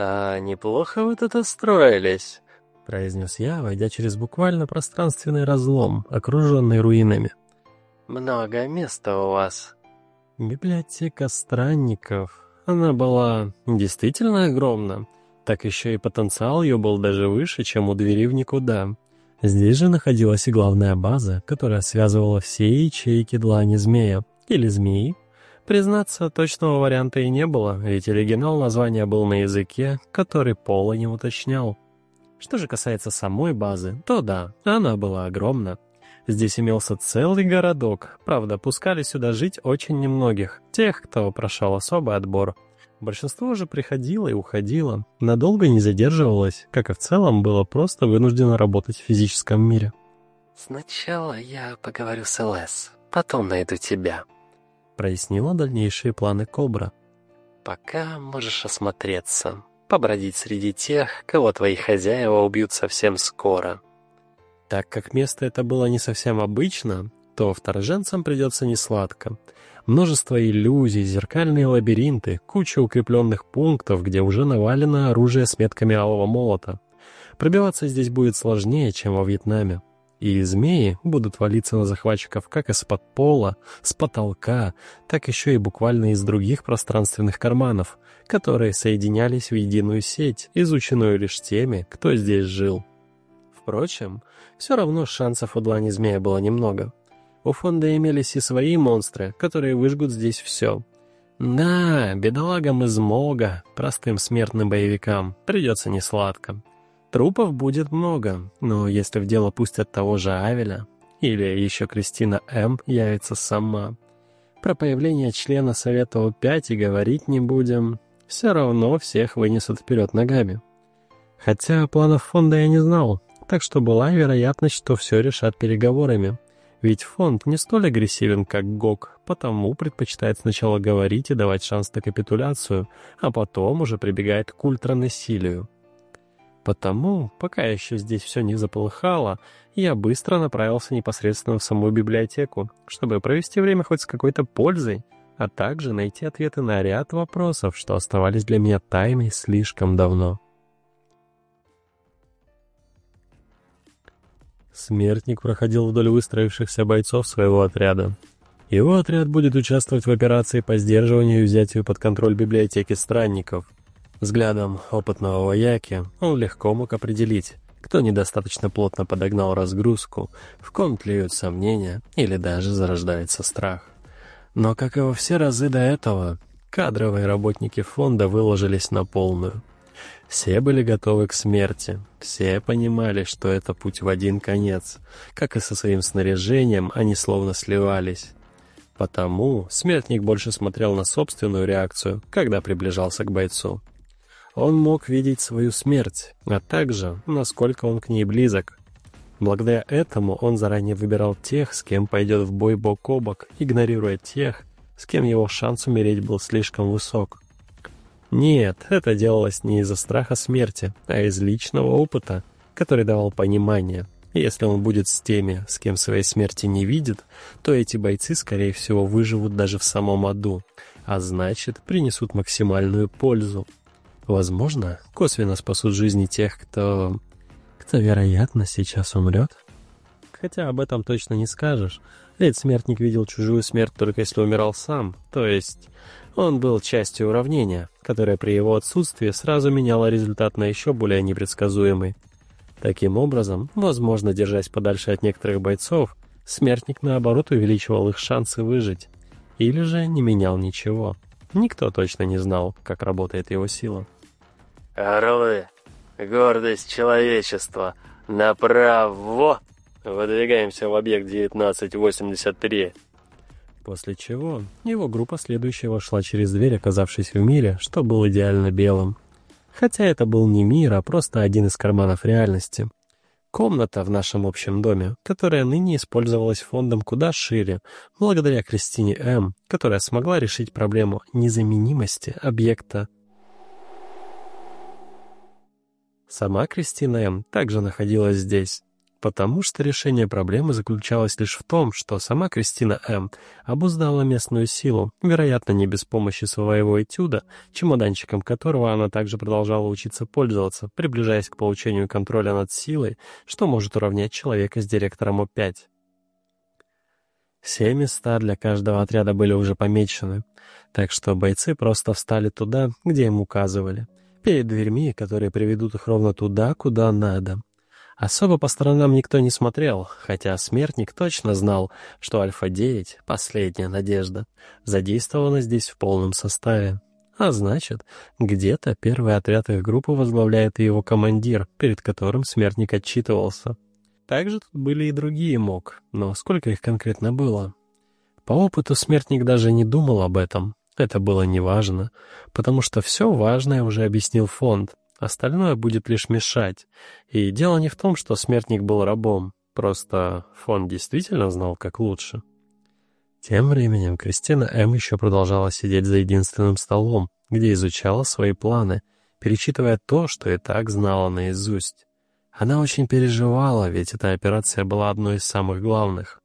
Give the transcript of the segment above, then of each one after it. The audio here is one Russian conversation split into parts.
«А неплохо вы тут устроились», — произнес я, войдя через буквально пространственный разлом, окруженный руинами. «Много места у вас». Библиотека странников. Она была действительно огромна. Так еще и потенциал ее был даже выше, чем у двери в никуда. Здесь же находилась и главная база, которая связывала все ячейки длани змея. Или змеи. Признаться, точного варианта и не было, ведь оригинал названия был на языке, который Пола не уточнял. Что же касается самой базы, то да, она была огромна. Здесь имелся целый городок, правда, пускали сюда жить очень немногих, тех, кто прошел особый отбор – Большинство же приходило и уходило, надолго не задерживалось, как и в целом было просто вынуждено работать в физическом мире. «Сначала я поговорю с ЛС, потом найду тебя», — прояснила дальнейшие планы Кобра. «Пока можешь осмотреться, побродить среди тех, кого твои хозяева убьют совсем скоро». Так как место это было не совсем обычно, то вторженцам придется несладко — Множество иллюзий, зеркальные лабиринты, куча укрепленных пунктов, где уже навалено оружие с метками алого молота. Пробиваться здесь будет сложнее, чем во Вьетнаме. И змеи будут валиться на захватчиков как из-под пола, с потолка, так еще и буквально из других пространственных карманов, которые соединялись в единую сеть, изученную лишь теми, кто здесь жил. Впрочем, все равно шансов у длани змея было немного. У фонда имелись и свои монстры, которые выжгут здесь все. Да, бедолагам из Мога, простым смертным боевикам, придется несладко. Трупов будет много, но если в дело пустят того же Авеля, или еще Кристина М. явится сама. Про появление члена Совета О5 и говорить не будем. Все равно всех вынесут вперед ногами. Хотя планов фонда я не знал, так что была вероятность, что все решат переговорами. Ведь фонд не столь агрессивен, как ГОК, потому предпочитает сначала говорить и давать шанс на капитуляцию, а потом уже прибегает к ультранасилию. Потому, пока еще здесь все не заполыхало, я быстро направился непосредственно в саму библиотеку, чтобы провести время хоть с какой-то пользой, а также найти ответы на ряд вопросов, что оставались для меня тайной слишком давно. Смертник проходил вдоль выстроившихся бойцов своего отряда. Его отряд будет участвовать в операции по сдерживанию и взятию под контроль библиотеки странников. Взглядом опытного вояки он легко мог определить, кто недостаточно плотно подогнал разгрузку, в ком тлеют сомнения или даже зарождается страх. Но, как и во все разы до этого, кадровые работники фонда выложились на полную. Все были готовы к смерти, все понимали, что это путь в один конец. Как и со своим снаряжением, они словно сливались. Потому смертник больше смотрел на собственную реакцию, когда приближался к бойцу. Он мог видеть свою смерть, а также, насколько он к ней близок. Благодаря этому он заранее выбирал тех, с кем пойдет в бой бок о бок, игнорируя тех, с кем его шанс умереть был слишком высок. Нет, это делалось не из-за страха смерти, а из личного опыта, который давал понимание. Если он будет с теми, с кем своей смерти не видит, то эти бойцы, скорее всего, выживут даже в самом аду, а значит, принесут максимальную пользу. Возможно, косвенно спасут жизни тех, кто... кто, вероятно, сейчас умрет. Хотя об этом точно не скажешь, ведь смертник видел чужую смерть только если умирал сам, то есть он был частью уравнения, которое при его отсутствии сразу меняло результат на еще более непредсказуемый. Таким образом, возможно, держась подальше от некоторых бойцов, смертник наоборот увеличивал их шансы выжить. Или же не менял ничего. Никто точно не знал, как работает его сила. «Орлы! Гордость человечества! Направо! Выдвигаемся в объект 1983!» После чего его группа следующая вошла через дверь, оказавшись в мире, что был идеально белым. Хотя это был не мир, а просто один из карманов реальности. Комната в нашем общем доме, которая ныне использовалась фондом куда шире, благодаря Кристине М., которая смогла решить проблему незаменимости объекта. Сама Кристина М. также находилась здесь. Потому что решение проблемы заключалось лишь в том, что сама Кристина М. обуздала местную силу, вероятно, не без помощи своего этюда, чемоданчиком которого она также продолжала учиться пользоваться, приближаясь к получению контроля над силой, что может уравнять человека с директором О5. Все места для каждого отряда были уже помечены, так что бойцы просто встали туда, где им указывали, перед дверьми, которые приведут их ровно туда, куда надо. Особо по сторонам никто не смотрел, хотя смертник точно знал, что Альфа-9, последняя надежда, задействована здесь в полном составе. А значит, где-то первый отряд их группы возглавляет его командир, перед которым смертник отчитывался. Также тут были и другие МОК, но сколько их конкретно было? По опыту смертник даже не думал об этом. Это было неважно, потому что все важное уже объяснил фонд, Остальное будет лишь мешать. И дело не в том, что смертник был рабом. Просто фон действительно знал, как лучше. Тем временем Кристина М. еще продолжала сидеть за единственным столом, где изучала свои планы, перечитывая то, что и так знала наизусть. Она очень переживала, ведь эта операция была одной из самых главных.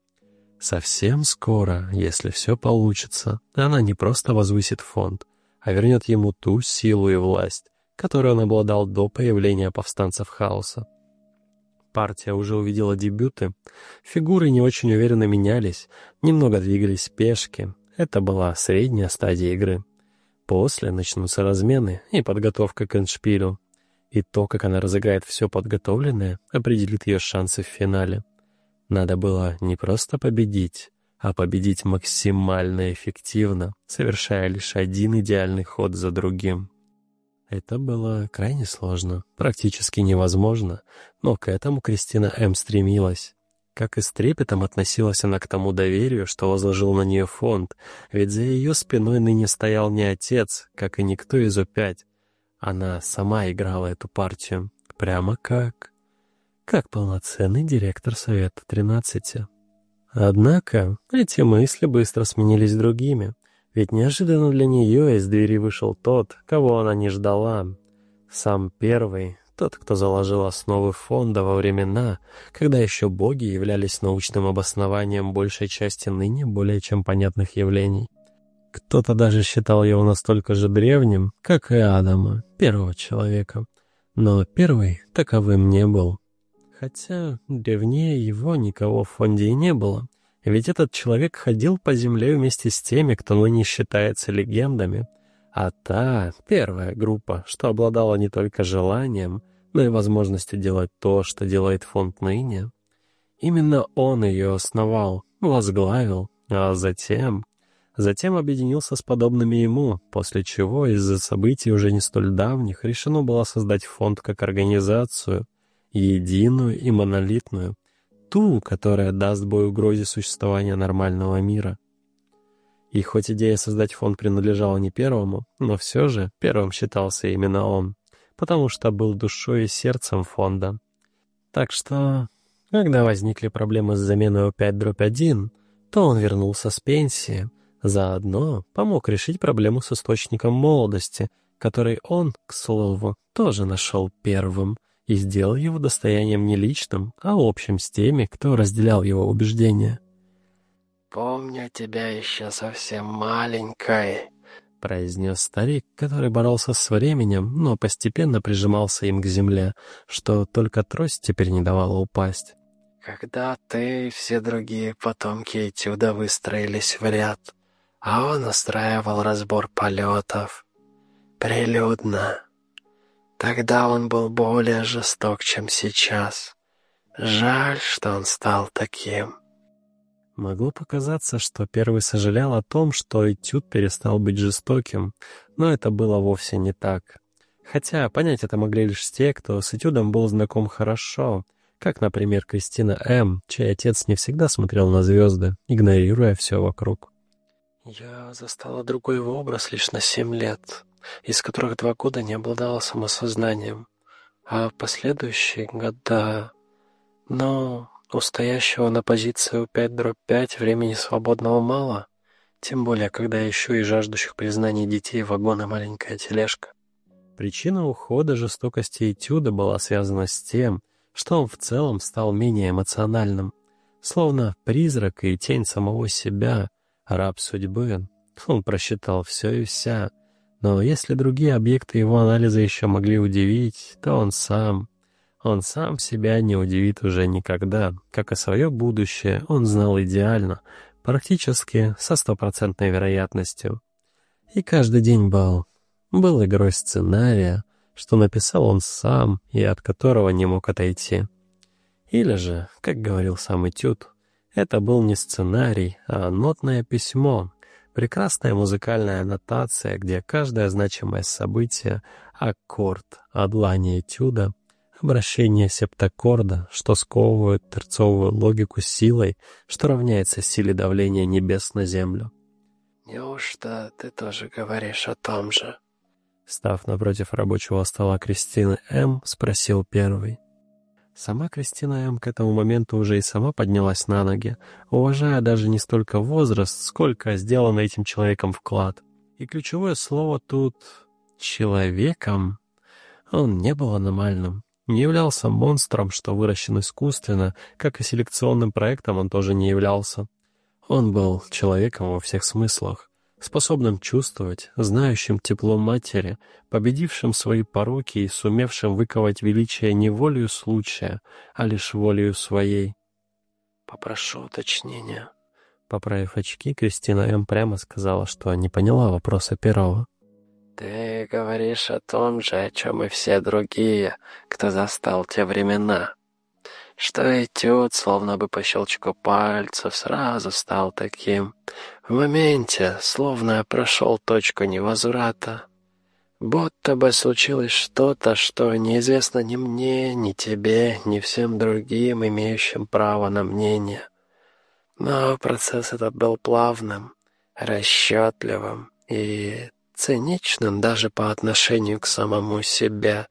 Совсем скоро, если все получится, она не просто возвысит фонд, а вернет ему ту силу и власть, которой он обладал до появления повстанцев хаоса. Партия уже увидела дебюты, фигуры не очень уверенно менялись, немного двигались пешки. Это была средняя стадия игры. После начнутся размены и подготовка к эндшпилю. И то, как она разыграет все подготовленное, определит ее шансы в финале. Надо было не просто победить, а победить максимально эффективно, совершая лишь один идеальный ход за другим. Это было крайне сложно, практически невозможно, но к этому Кристина М. стремилась. Как и с трепетом относилась она к тому доверию, что возложил на нее фонд, ведь за ее спиной ныне стоял не отец, как и никто из О5. Она сама играла эту партию, прямо как... как полноценный директор Совета 13. Однако эти мысли быстро сменились другими. Ведь неожиданно для нее из двери вышел тот, кого она не ждала. Сам первый, тот, кто заложил основы фонда во времена, когда еще боги являлись научным обоснованием большей части ныне более чем понятных явлений. Кто-то даже считал его настолько же древним, как и Адама, первого человека. Но первый таковым не был. Хотя древнее его никого в фонде и не было. Ведь этот человек ходил по земле вместе с теми, кто ныне считается легендами. А та, первая группа, что обладала не только желанием, но и возможностью делать то, что делает фонд ныне, именно он ее основал, возглавил, а затем... Затем объединился с подобными ему, после чего из-за событий уже не столь давних решено было создать фонд как организацию, единую и монолитную, ту, которая даст бой угрозе существования нормального мира. И хоть идея создать фонд принадлежала не первому, но все же первым считался именно он, потому что был душой и сердцем фонда. Так что, когда возникли проблемы с заменой О5-1, то он вернулся с пенсии, заодно помог решить проблему с источником молодости, который он, к слову, тоже нашел первым — и сделал его достоянием не личным, а общим с теми, кто разделял его убеждения. «Помню тебя еще совсем маленькой», — произнес старик, который боролся с временем, но постепенно прижимался им к земле, что только трость теперь не давала упасть. «Когда ты и все другие потомки этюда выстроились в ряд, а он устраивал разбор полетов. Прилюдно». Тогда он был более жесток, чем сейчас. Жаль, что он стал таким. Могло показаться, что первый сожалел о том, что этюд перестал быть жестоким, но это было вовсе не так. Хотя понять это могли лишь те, кто с этюдом был знаком хорошо, как, например, Кристина М., чей отец не всегда смотрел на звезды, игнорируя все вокруг. «Я застала другой образ лишь на семь лет», из которых два года не обладала самосознанием, а последующие года... Но у стоящего на позицию 5 дробь 5 времени свободного мало, тем более, когда еще и жаждущих признаний детей вагон и маленькая тележка. Причина ухода жестокости этюда была связана с тем, что он в целом стал менее эмоциональным, словно призрак и тень самого себя, раб судьбы. Он просчитал все и вся, но если другие объекты его анализа еще могли удивить, то он сам... Он сам себя не удивит уже никогда, как и свое будущее он знал идеально, практически со стопроцентной вероятностью. И каждый день был, был игрой сценария, что написал он сам и от которого не мог отойти. Или же, как говорил сам Этюд, это был не сценарий, а нотное письмо, прекрасная музыкальная аннотация, где каждое значимое событие — аккорд, одлание этюда — обращение септаккорда, что сковывает терцовую логику силой, что равняется силе давления небес на землю. «Неужто ты тоже говоришь о том же?» Став напротив рабочего стола Кристины М., спросил первый. Сама Кристина М. к этому моменту уже и сама поднялась на ноги, уважая даже не столько возраст, сколько сделанный этим человеком вклад. И ключевое слово тут «человеком». Он не был аномальным, не являлся монстром, что выращен искусственно, как и селекционным проектом он тоже не являлся. Он был человеком во всех смыслах, способным чувствовать, знающим тепло матери, победившим свои пороки и сумевшим выковать величие не волею случая, а лишь волею своей. «Попрошу уточнения». Поправив очки, Кристина М. прямо сказала, что не поняла вопроса первого. «Ты говоришь о том же, о чем и все другие, кто застал те времена. Что этюд, словно бы по щелчку пальцев, сразу стал таким. В моменте, словно прошел точку невозврата. Будто бы случилось что-то, что неизвестно ни мне, ни тебе, ни всем другим, имеющим право на мнение. Но процесс этот был плавным, расчетливым и циничным даже по отношению к самому себе,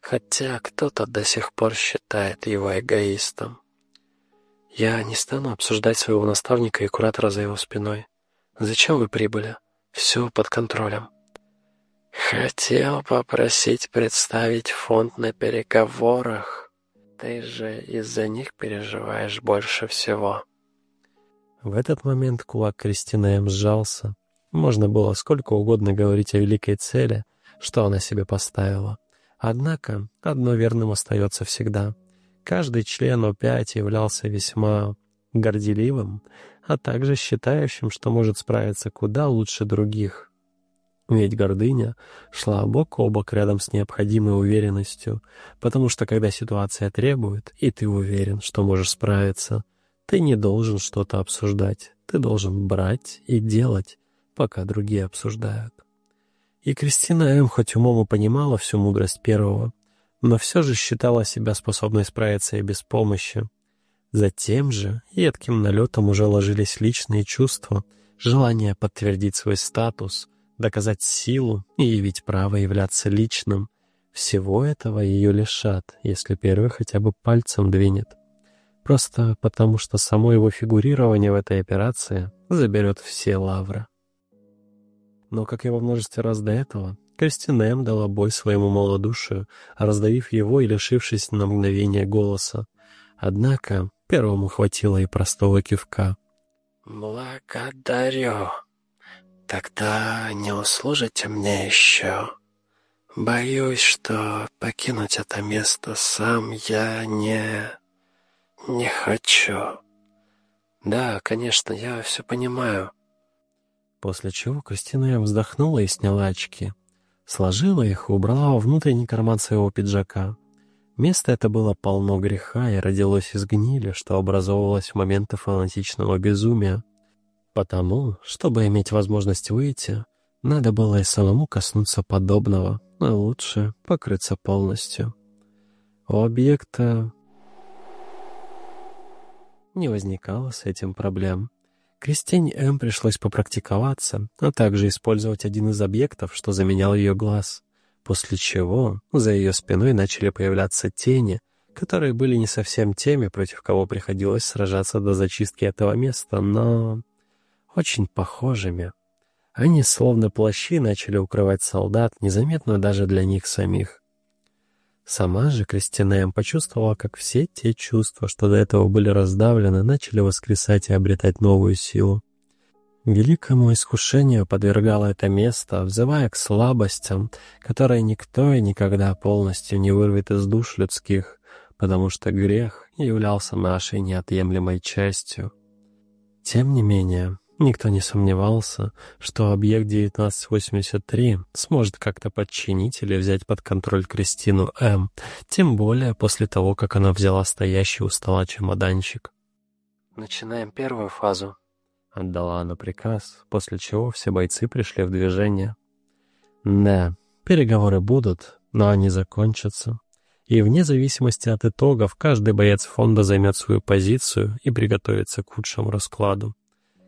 хотя кто-то до сих пор считает его эгоистом. Я не стану обсуждать своего наставника и куратора за его спиной. Зачем вы прибыли? Все под контролем. Хотел попросить представить фонд на переговорах. Ты же из-за них переживаешь больше всего. В этот момент кулак Кристины М. сжался, можно было сколько угодно говорить о великой цели, что она себе поставила. Однако одно верным остается всегда. Каждый член О5 являлся весьма горделивым, а также считающим, что может справиться куда лучше других. Ведь гордыня шла бок о бок рядом с необходимой уверенностью, потому что когда ситуация требует, и ты уверен, что можешь справиться, ты не должен что-то обсуждать, ты должен брать и делать, пока другие обсуждают. И Кристина М. хоть умом и понимала всю мудрость первого, но все же считала себя способной справиться и без помощи. Затем же едким налетом уже ложились личные чувства, желание подтвердить свой статус, доказать силу и явить право являться личным. Всего этого ее лишат, если первый хотя бы пальцем двинет. Просто потому, что само его фигурирование в этой операции заберет все лавры. Но, как и во множестве раз до этого, Кристинем дала бой своему малодушию, раздавив его и лишившись на мгновение голоса. Однако первому хватило и простого кивка. «Благодарю. Тогда не услужите мне еще. Боюсь, что покинуть это место сам я не... не хочу. Да, конечно, я все понимаю». После чего Кристина вздохнула и сняла очки. Сложила их и убрала во внутренний карман своего пиджака. Место это было полно греха и родилось из гнили, что образовывалось в моменты фанатичного безумия. Потому, чтобы иметь возможность выйти, надо было и самому коснуться подобного, а лучше покрыться полностью. У объекта не возникало с этим проблем. Кристине М пришлось попрактиковаться, а также использовать один из объектов, что заменял ее глаз, после чего за ее спиной начали появляться тени, которые были не совсем теми, против кого приходилось сражаться до зачистки этого места, но очень похожими. Они словно плащи начали укрывать солдат, незаметно даже для них самих. Сама же Кристина почувствовала, как все те чувства, что до этого были раздавлены, начали воскресать и обретать новую силу. Великому искушению подвергало это место, взывая к слабостям, которые никто и никогда полностью не вырвет из душ людских, потому что грех являлся нашей неотъемлемой частью. Тем не менее, никто не сомневался, что объект 1983 сможет как-то подчинить или взять под контроль Кристину М., тем более после того, как она взяла стоящий у стола чемоданчик. «Начинаем первую фазу», Отдала она приказ, после чего все бойцы пришли в движение. Да, переговоры будут, но они закончатся. И вне зависимости от итогов, каждый боец фонда займет свою позицию и приготовится к худшему раскладу.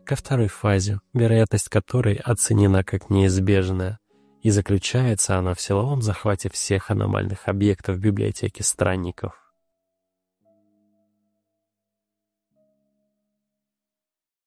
Ко второй фазе, вероятность которой оценена как неизбежная, и заключается она в силовом захвате всех аномальных объектов в библиотеке странников.